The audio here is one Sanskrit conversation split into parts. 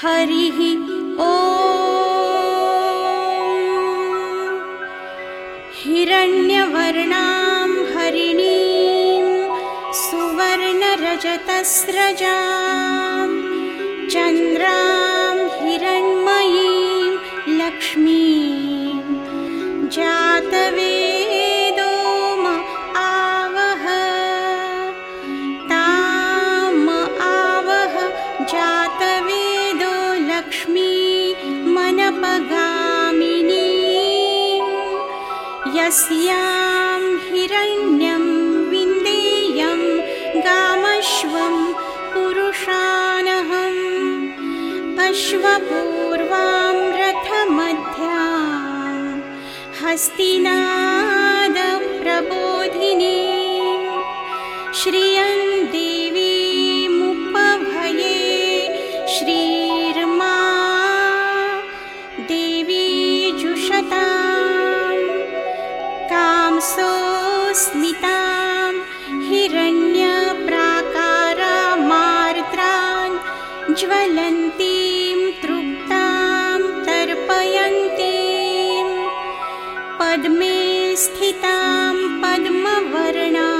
हरिः ओ हिरण्यवर्णां हरिणीं सुवर्णरजतस्रजां चन्द्रां हिरण्मयीं लक्ष्मीं जातवेदो यस्यां हिरण्यं विन्देयं गामश्वं पुरुषानहम् अश्वपूर्वां रथमध्यां हस्तिनादप्रबोधिनी श्रियं देवीमुपभये श्रीर्मा ज्वलन्तीं तृप्तां तर्पयन्तीं। पद्मे स्थितां पद्मवर्णां।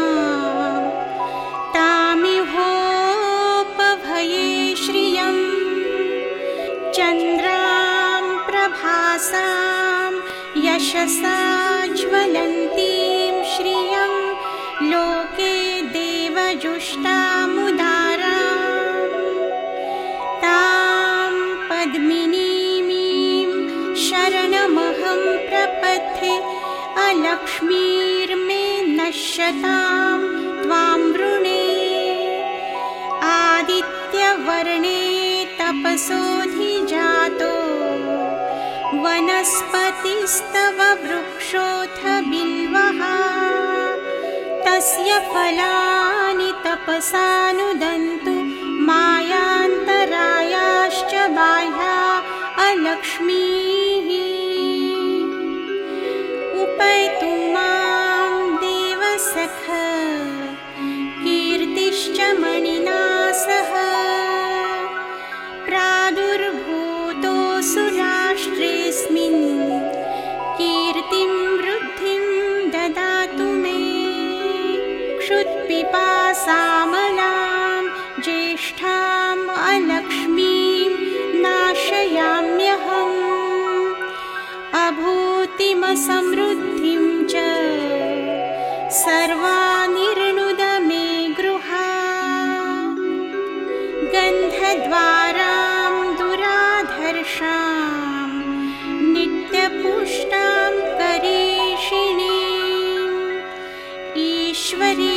तामिहोपभये श्रियं। चन्द्रां प्रभासां यशसा ज्वलन्तीं श्रियं। लोके अलक्ष्मीर्मे नश्यतां त्वां वृणे। आदित्यवर्णे तपसोऽधिजातो। वनस्पतिस्तव वृक्षोऽथ बिल्वः। तस्य फलानि तपसानुदन्तु मायान्तरायाश्च क्षुत्पिपासामलां ज्येष्ठाम् अलक्ष्मीं नाशयाम्यहम्। अभूतिमसमृद्धिं च सर्वानिर्णुद मे गृहा। गन्धद्वारां दुराधर्षां नित्यपुष्टां करीषिणीम् ईश्वरीं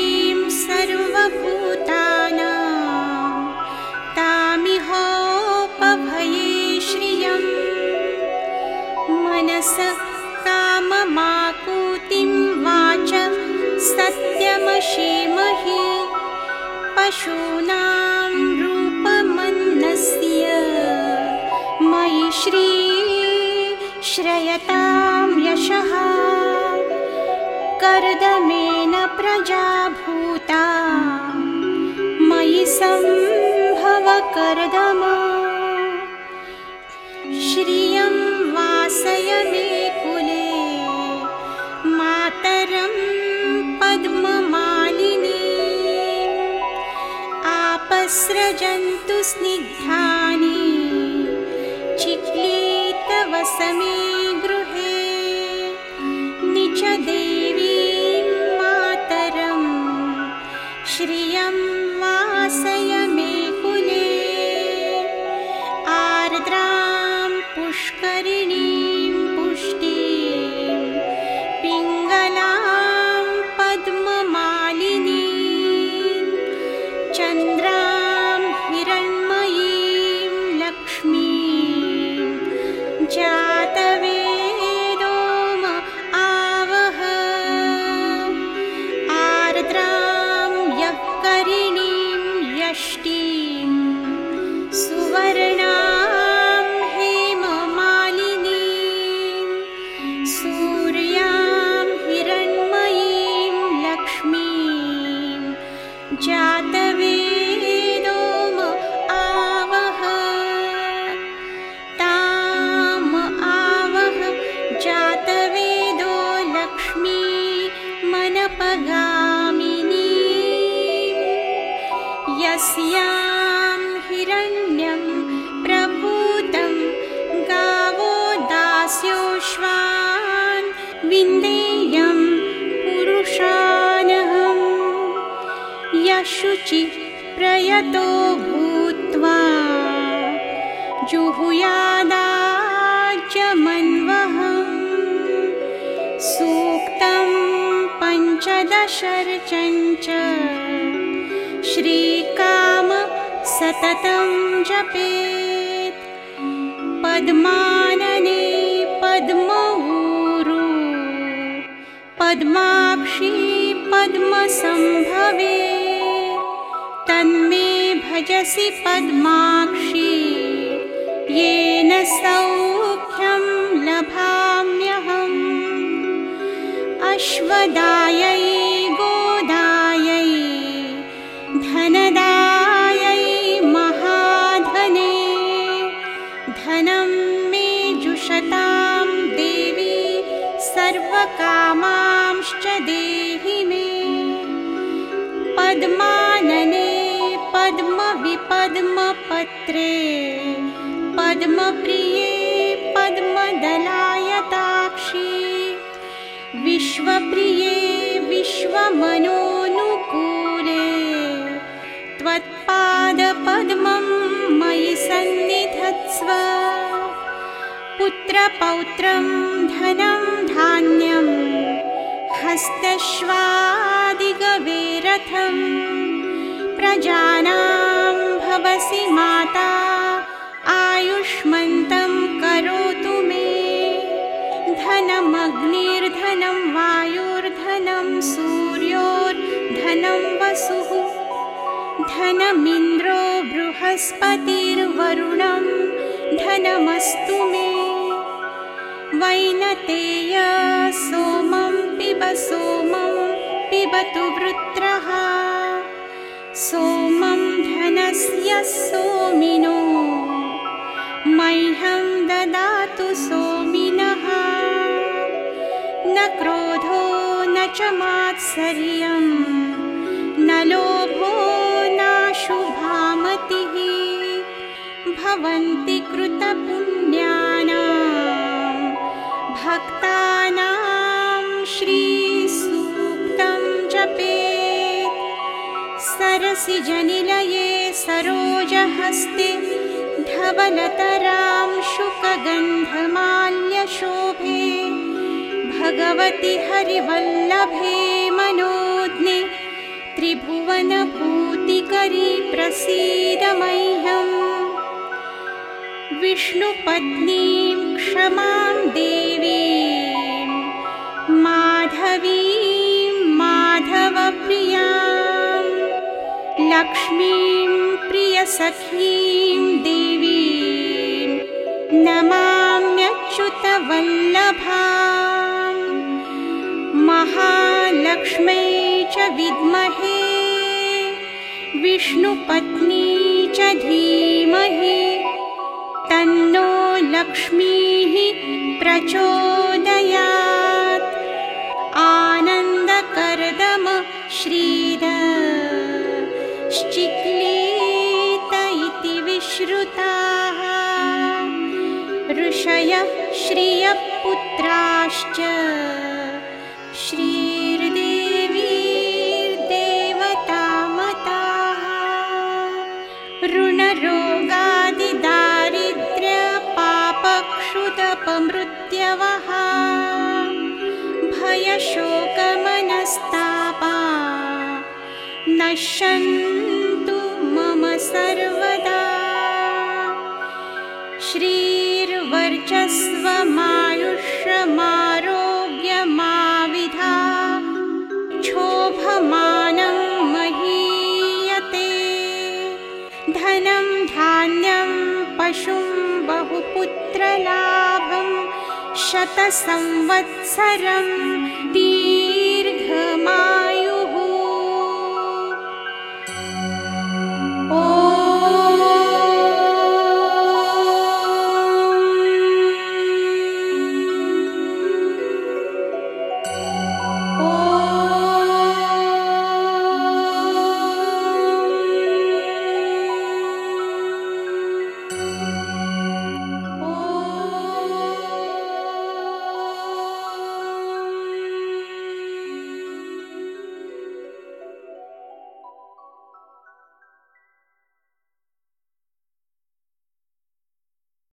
मनसः काममाकूतिं वाच सत्यमशीमहि पशूनां रूपमन्नस्य। मयि श्री श्रयतां यशः कर्दमेन प्रजाभूता। मयि सम्भव कर्दम आपस्रजन्तु स्निग्धानि चिक्लीतवसमे गृहे निच ताम आव जातवेदो लक्ष्मी मनपगामिनी। यस्यां हिरण्यं प्रभूतं गावो दास्योष्वान्। विन्दे निरतो भूत्वा जुहुयादाज्यमन्वहम् सूक्तं पञ्चदशर्चञ्च श्रीकाम सततं जपेत्। पद्मानने पद्मऊरु पद्माक्षी पद्मसम्भवे तन्मे भजसि पद्माक्षी। येन सौख्यं लभाम्यहम्। अश्वदायै गोदायै धनदायै महाधने। धनं मे जुषतां देवी सर्वकामांश्च देहि मे पद्मानने पद्मविपद्मपत्रे पद्मप्रिये पद्मदलायताक्षी विश्वप्रिये विश्वमनोनुकूले त्वत्पादपद्मं मयि सन्निधत्स्व पुत्रपौत्रं धनं धान्यं हस्तश्वादिगवेरथं प्रजानां भवसि माता आयुष्मन्तं करोतु मे। धनमग्निर्धनं वायुर्धनं सूर्योर्धनं वसुः। धनमिन्द्रो बृहस्पतिर्वरुणं धनमस्तु मे। वैनतेय सोमं पिब सोमं पिबतु वृत्रः। सोमं मह्यं ददातु सोमिनः। न क्रोधो न च मात्सर्यं। न लोभो नाशुभामतिः भवन्ति कृतपुण्यानां। भक्तानां सरसिजनिलये सरोजहस्ते धवलतरां शुकगन्धमाल्यशोभे भगवति हरिवल्लभे मनोज्ञे त्रिभुवनभूतिकरी प्रसीद मह्यम् विष्णुपत्नीं क्षमां देवीं लक्ष्मीं प्रियसखीं देवीं नमाम्यच्युतवल्लभां। महालक्ष्मै च विद्महे विष्णुपत्नी च धीमहि तन्नो लक्ष्मीः प्रचोदयात् श्रियपुत्राश्च। श्रीर्देवीर्देवतामताः। ऋणरोगादिदारिद्र्यपापक्षुतपमृत्यवः। भयशोकमनस्तापा। नश्यन्तु मम सर्वदा श्रीर्वर्चस्वमायुष्यमारोग्यमाविधा क्षोभमानं महीयते। धनं धान्यं पशुं बहुपुत्रलाभं शतसंवत्सरं दीर्घमा